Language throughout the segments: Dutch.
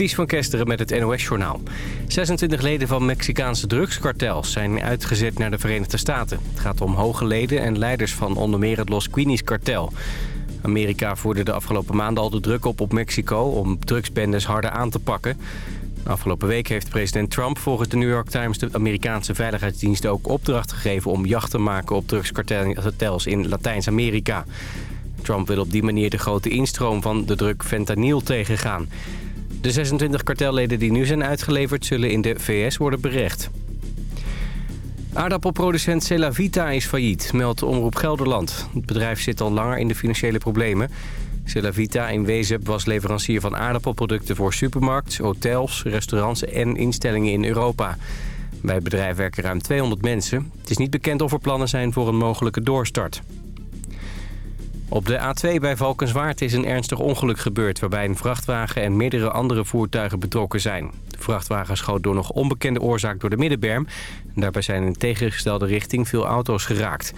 Ties van Kesteren met het NOS-journaal. 26 leden van Mexicaanse drugskartels zijn uitgezet naar de Verenigde Staten. Het gaat om hoge leden en leiders van onder meer het Los Queenies-kartel. Amerika voerde de afgelopen maanden al de druk op op Mexico... om drugsbendes harder aan te pakken. afgelopen week heeft president Trump volgens de New York Times... de Amerikaanse Veiligheidsdienst ook opdracht gegeven... om jacht te maken op drugskartels in Latijns-Amerika. Trump wil op die manier de grote instroom van de druk fentanyl tegengaan. De 26 kartelleden die nu zijn uitgeleverd zullen in de VS worden berecht. Aardappelproducent Celavita is failliet, meldt Omroep Gelderland. Het bedrijf zit al langer in de financiële problemen. Celavita in Wezep was leverancier van aardappelproducten voor supermarkts, hotels, restaurants en instellingen in Europa. Bij het bedrijf werken ruim 200 mensen. Het is niet bekend of er plannen zijn voor een mogelijke doorstart. Op de A2 bij Valkenswaard is een ernstig ongeluk gebeurd... waarbij een vrachtwagen en meerdere andere voertuigen betrokken zijn. De vrachtwagen schoot door nog onbekende oorzaak door de middenberm. Daarbij zijn in tegengestelde richting veel auto's geraakt.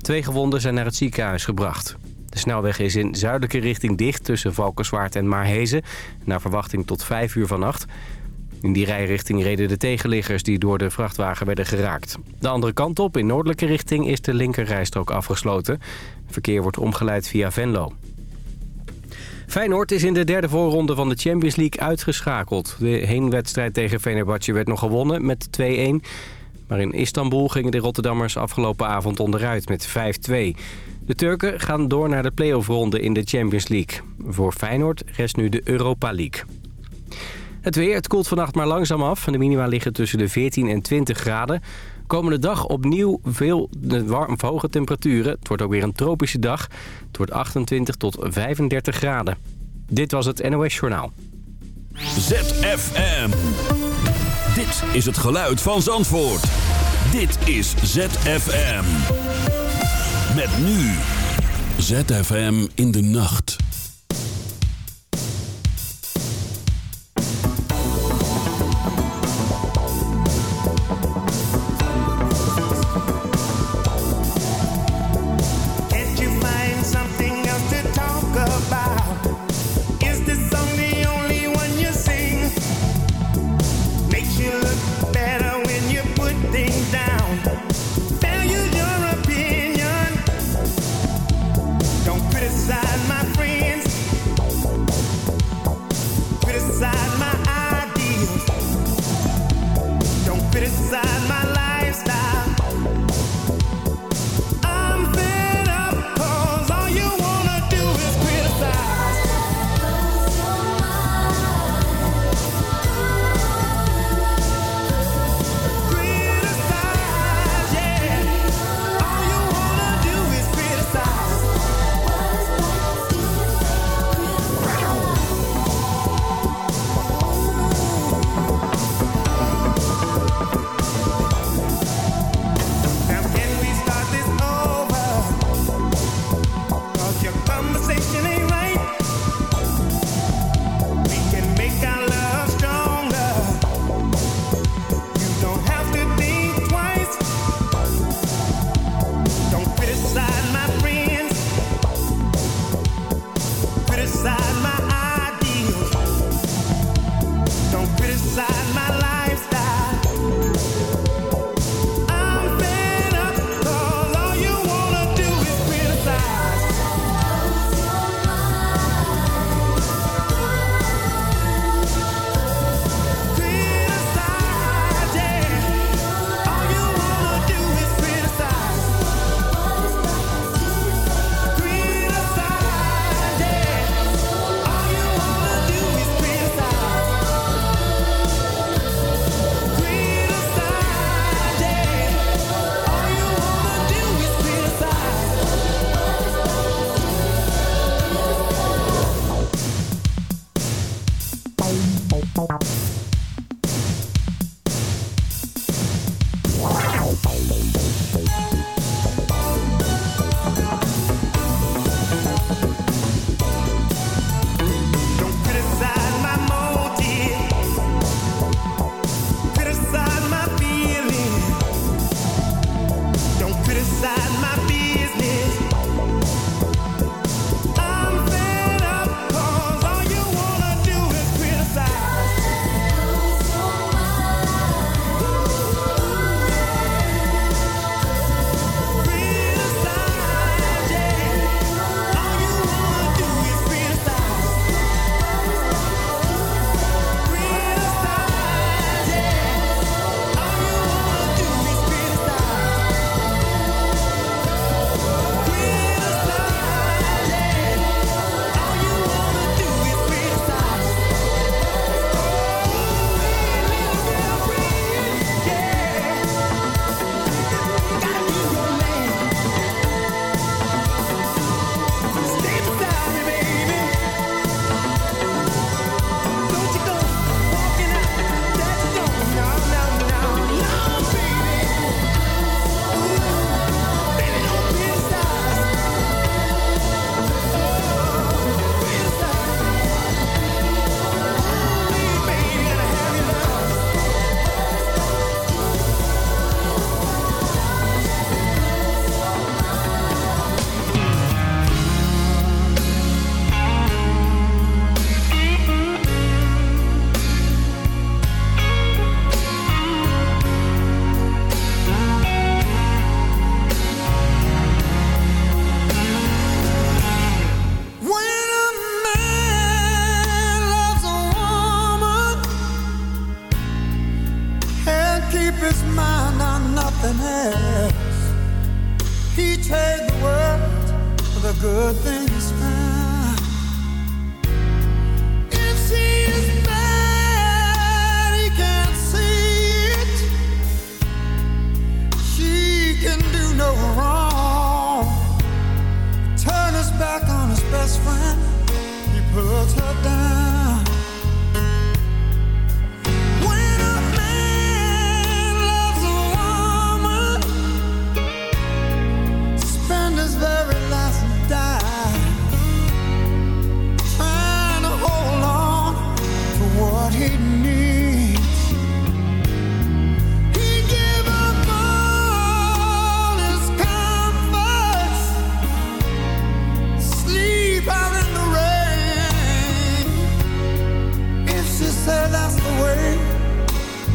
Twee gewonden zijn naar het ziekenhuis gebracht. De snelweg is in zuidelijke richting dicht tussen Valkenswaard en Maarhezen... naar verwachting tot 5 uur vannacht. In die rijrichting reden de tegenliggers die door de vrachtwagen werden geraakt. De andere kant op, in noordelijke richting, is de linkerrijstrook afgesloten. Verkeer wordt omgeleid via Venlo. Feyenoord is in de derde voorronde van de Champions League uitgeschakeld. De heenwedstrijd tegen Fenerbahce werd nog gewonnen met 2-1. Maar in Istanbul gingen de Rotterdammers afgelopen avond onderuit met 5-2. De Turken gaan door naar de play-offronde in de Champions League. Voor Feyenoord rest nu de Europa League. Het weer, het koelt vannacht maar langzaam af. De minima liggen tussen de 14 en 20 graden. Komende dag opnieuw veel warm, hoge temperaturen. Het wordt ook weer een tropische dag. Het wordt 28 tot 35 graden. Dit was het NOS Journaal. ZFM. Dit is het geluid van Zandvoort. Dit is ZFM. Met nu. ZFM in de nacht. world beside my life.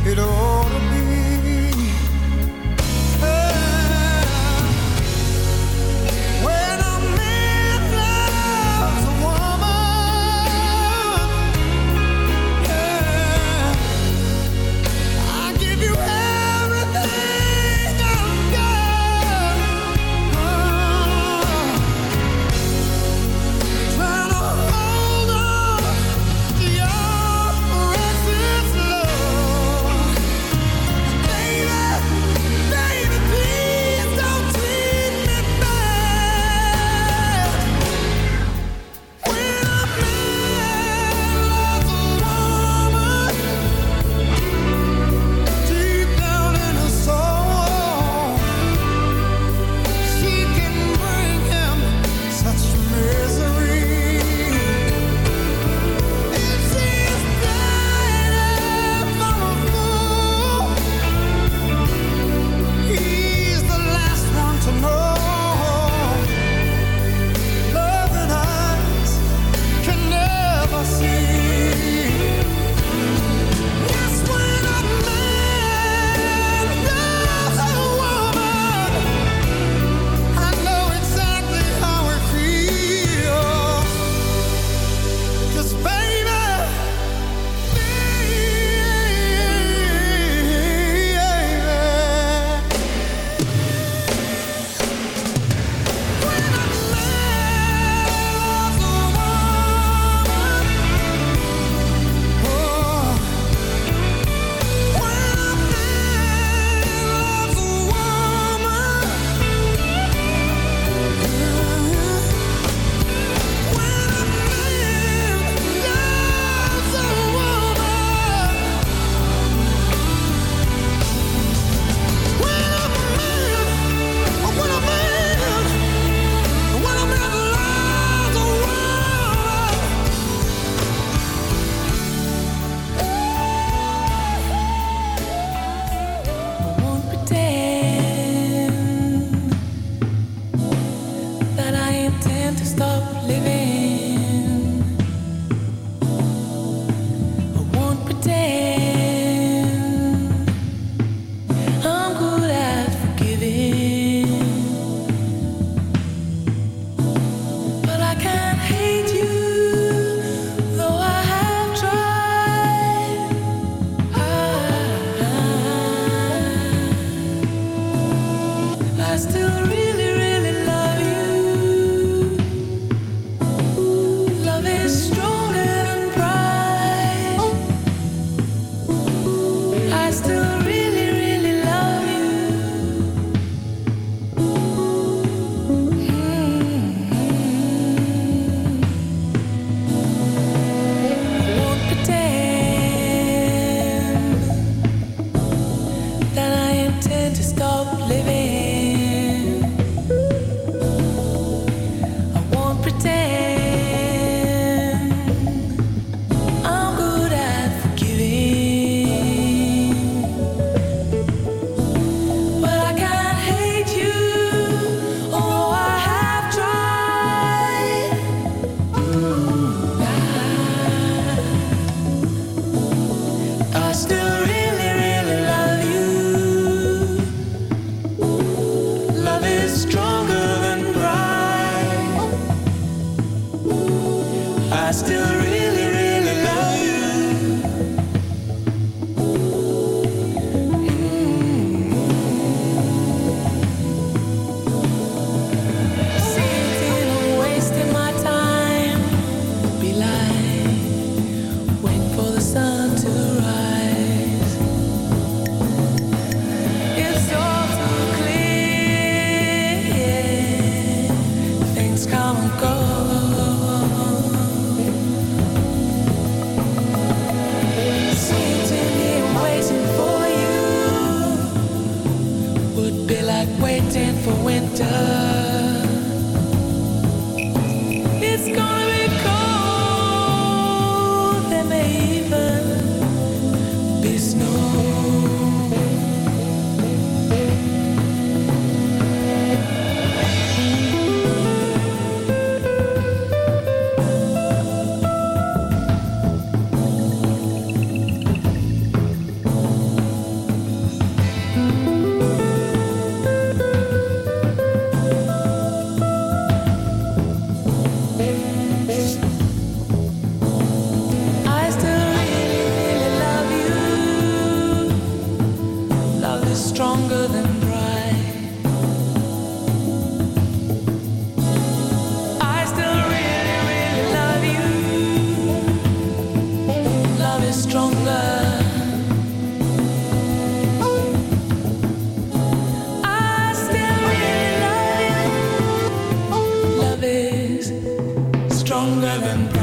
It all I still remember stronger than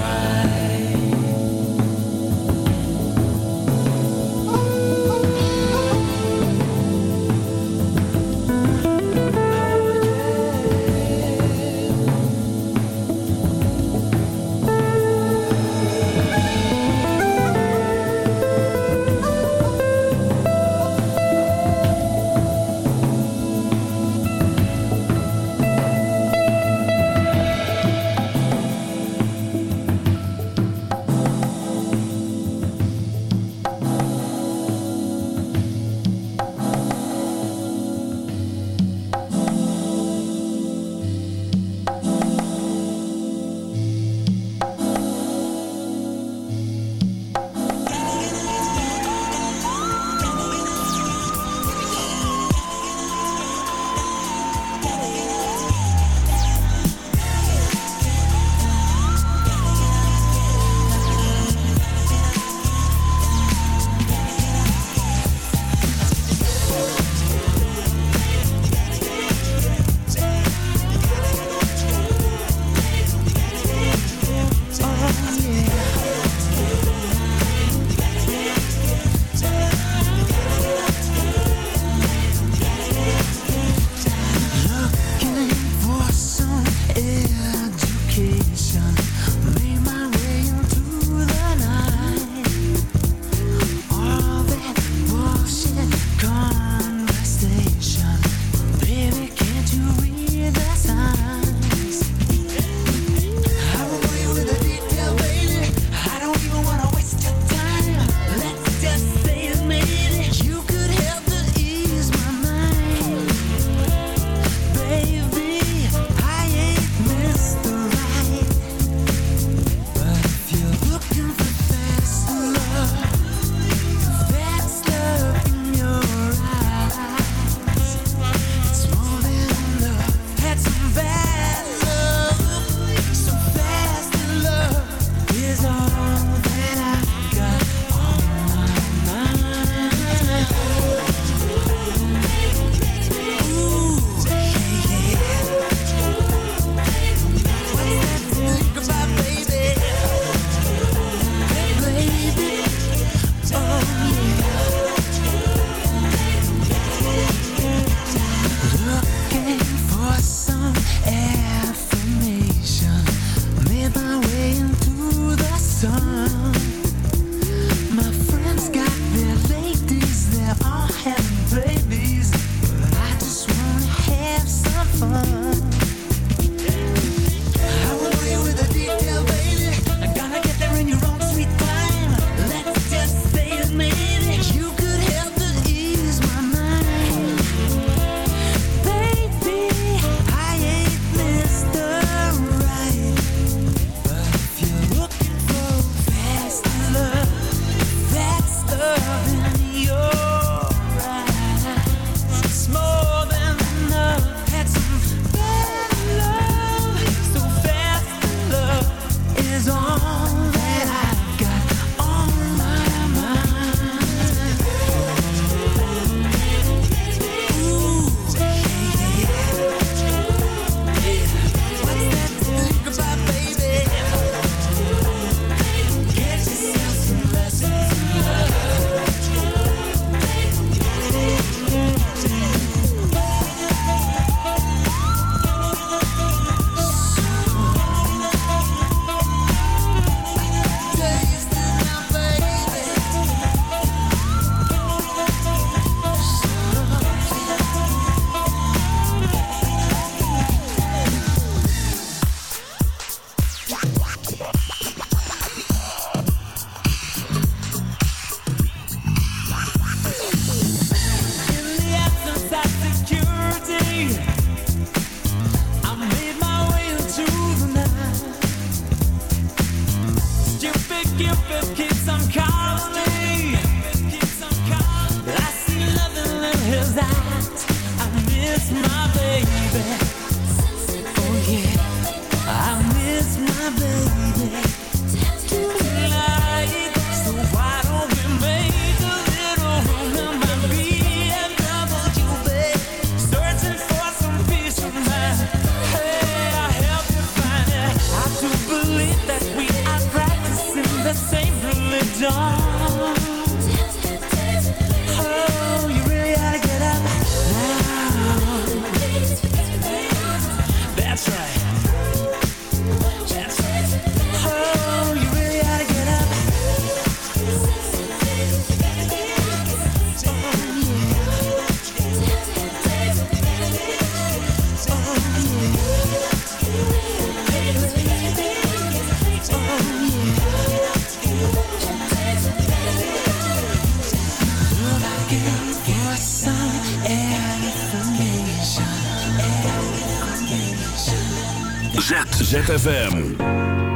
Z. ZFM.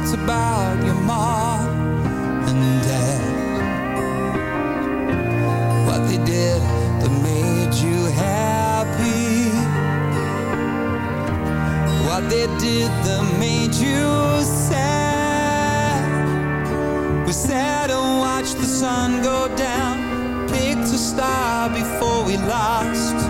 thoughts about your mom and dad. What they did that made you happy. What they did that made you sad. We sat and watched the sun go down, picked a star before we lost.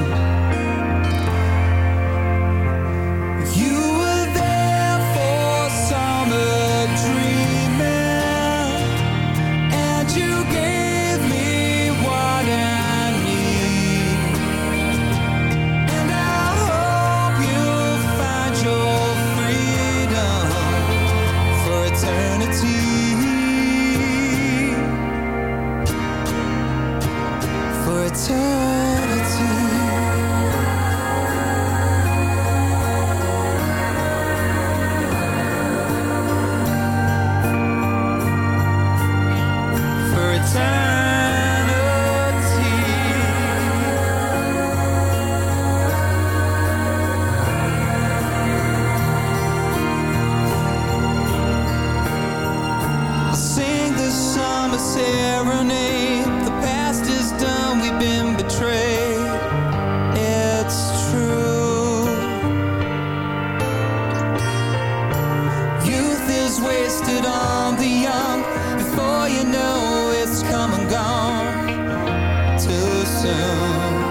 So.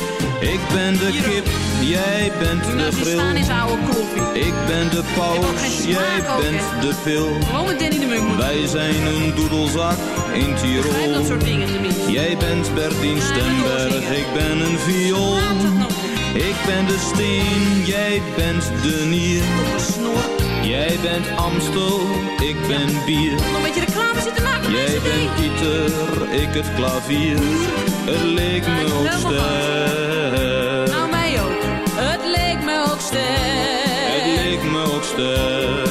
Ik ben de kip, jij bent de Nou, grill. staan is oude koffie. Ik ben de paus, jij bent de pil. Gewoon Danny de Munk. Wij zijn een doedelzak in Tirol. dat soort dingen tenminste. Jij bent Bertien Ja, Stemberg, ik ben een viool. Ik ben de steen, jij bent de nier. Jij bent Amstel, ik ben bier. Nog een beetje reclame zitten maken met Jij bent. Pieter, ik het klavier. Het leek me ook sterk. grootste.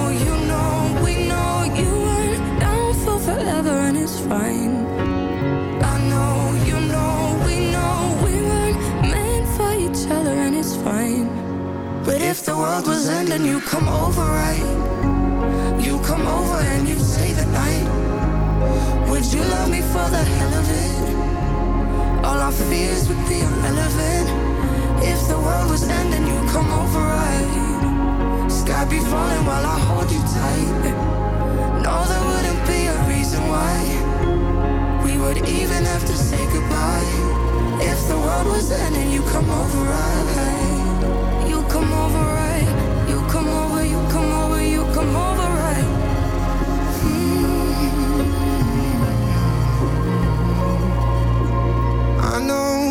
be irrelevant. If the world was ending, you come overright. Sky be falling while I hold you tight. No, there wouldn't be a reason why would even have to say goodbye. If the world was ending, you come over, right? You come over, right? You come over, you come over, you come over, right? Hmm. I know you know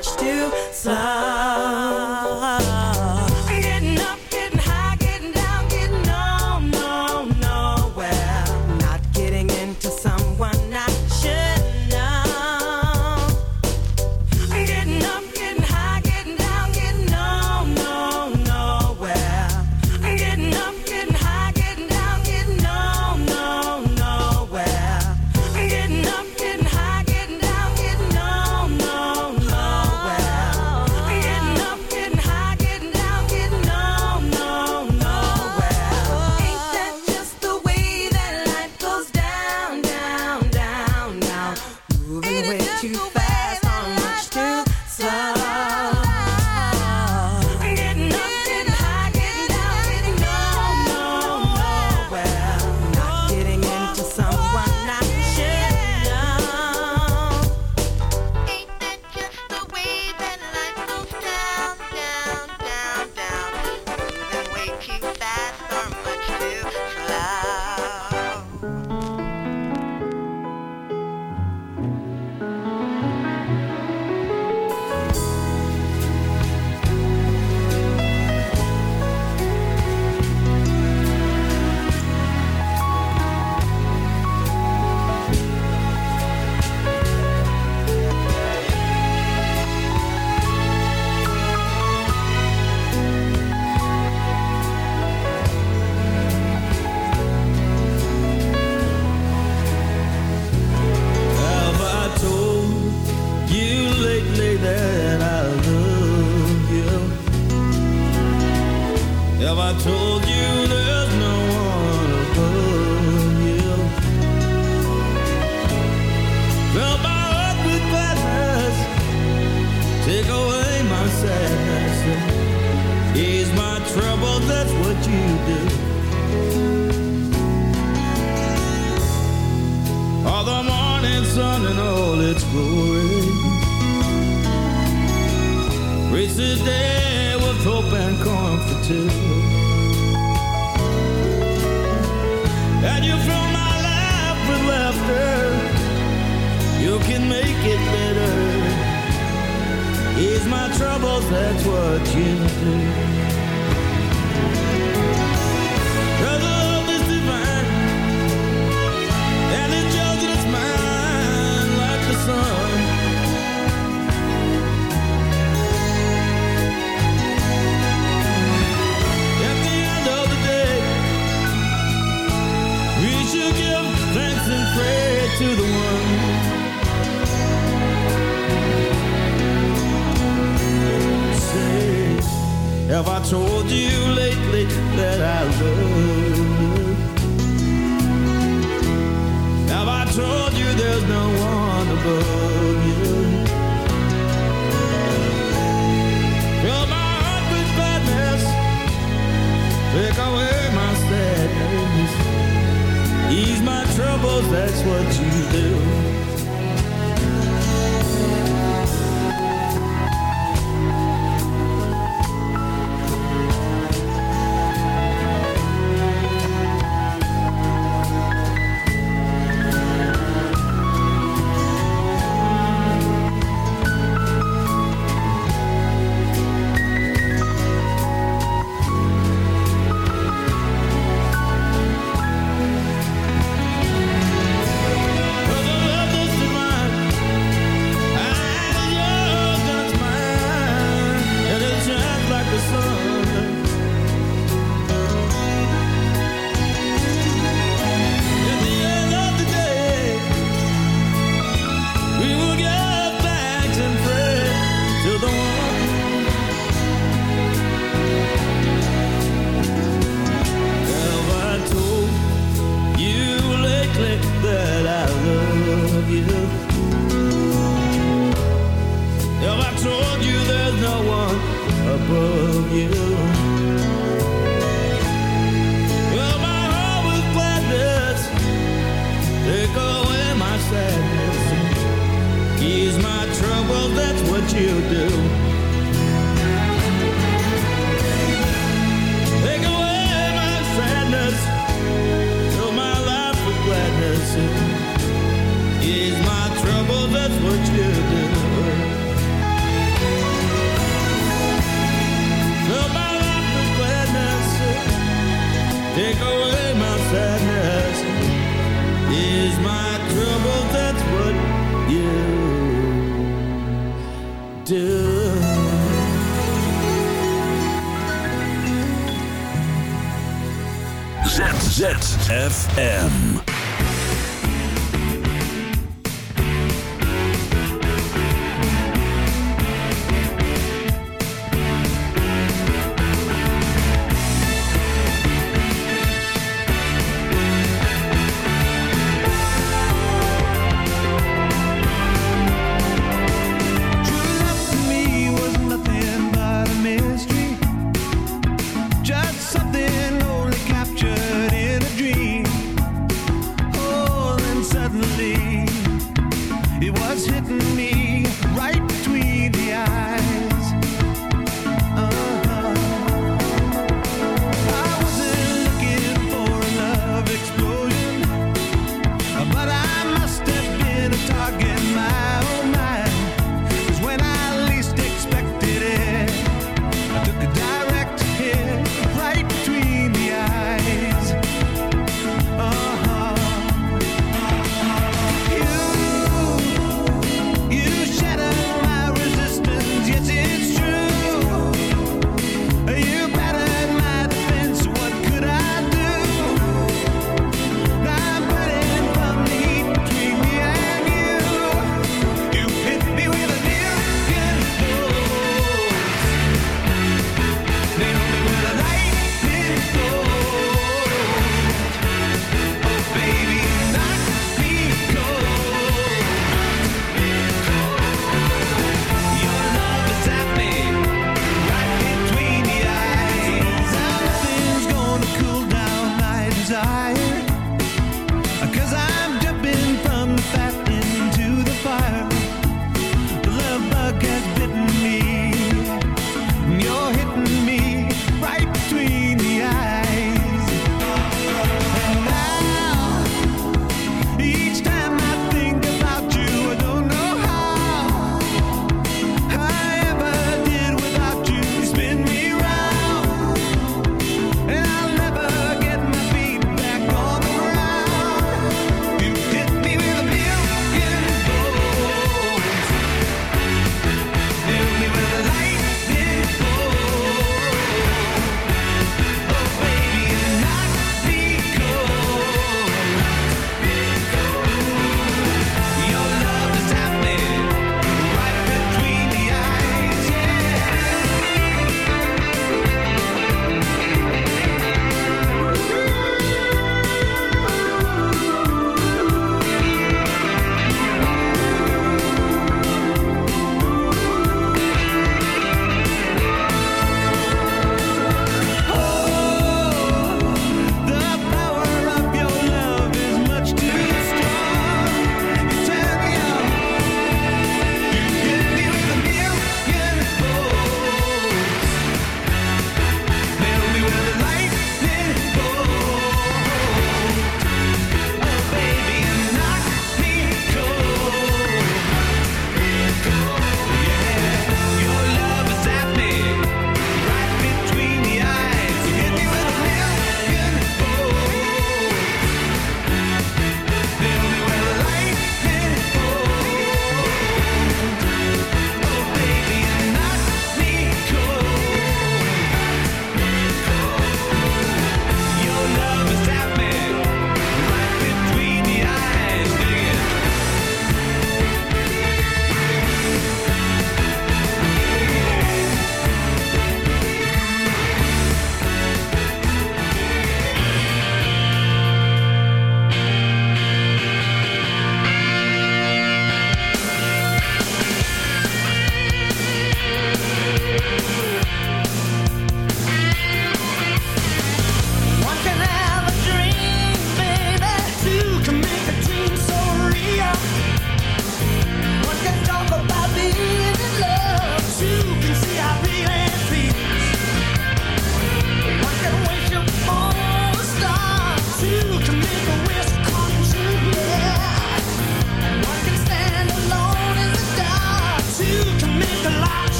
much too slow. Z Z F M.